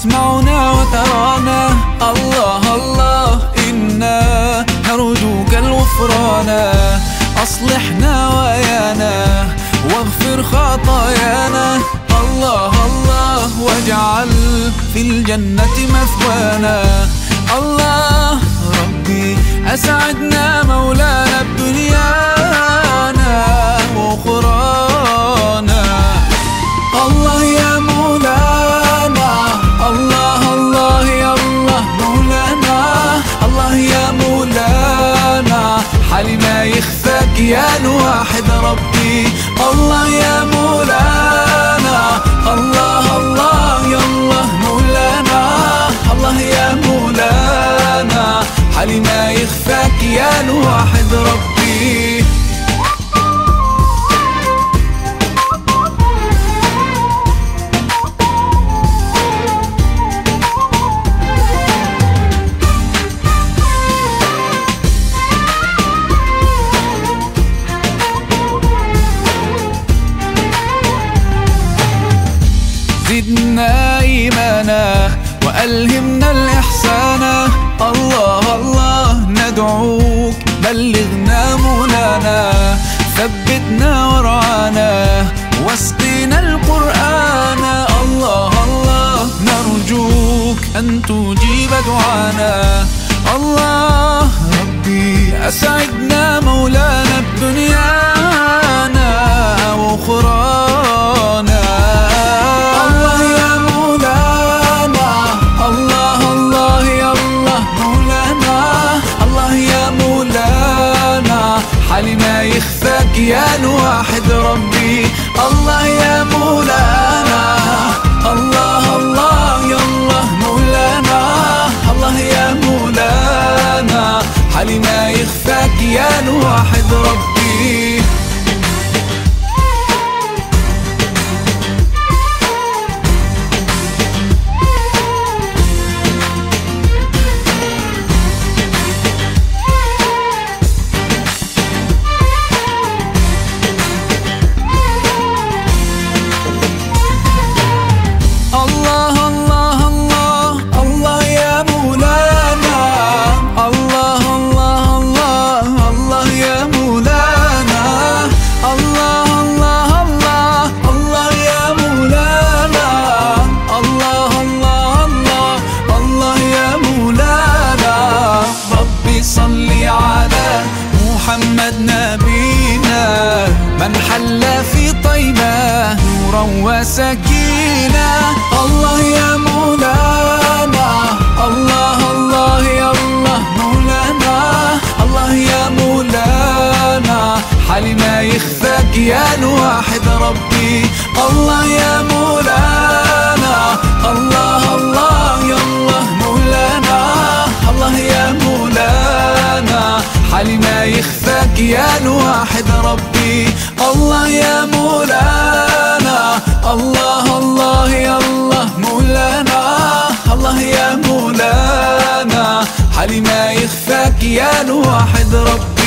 تسمعنا وترانا. الله الله إنا نرجوك الغفران أصلحنا ويانا واغفر خطايانا. الله الله واجعل في الجنة مثوانا. الله ربي أسعدنا يا الواحد ربي. الله يا مولانا. الله الله يا الله مولانا. الله يا مولانا. حالي ما يخفاك يا الواحد ربي. زدنا إيمانا وألهمنا الإحسان. الله الله ندعوك. بلغنا مولانا. ثبتنا ورعانا. واسقنا القرآن. الله الله نرجوك أن تجيب دعانا. الله ربي أسعدنا يا الواحد ربي. الله يا مولانا. الله الله يا الله مولانا. الله يا مولانا. حالي ما يخفاك يا الواحد ربي. نورا وسكينة الله يا مولانا. الله الله يا الله مولانا. الله يا مولانا. حالي ما يخفاك يا الواحد ربي. الله يا مولانا. الله الله يا الله مولانا. الله يا مولانا. حالي ما يخفاك يا الواحد ربي. الله يا الله الله يا الله مولانا. الله يا مولانا. حالي ما يخفاك يا الواحد ربي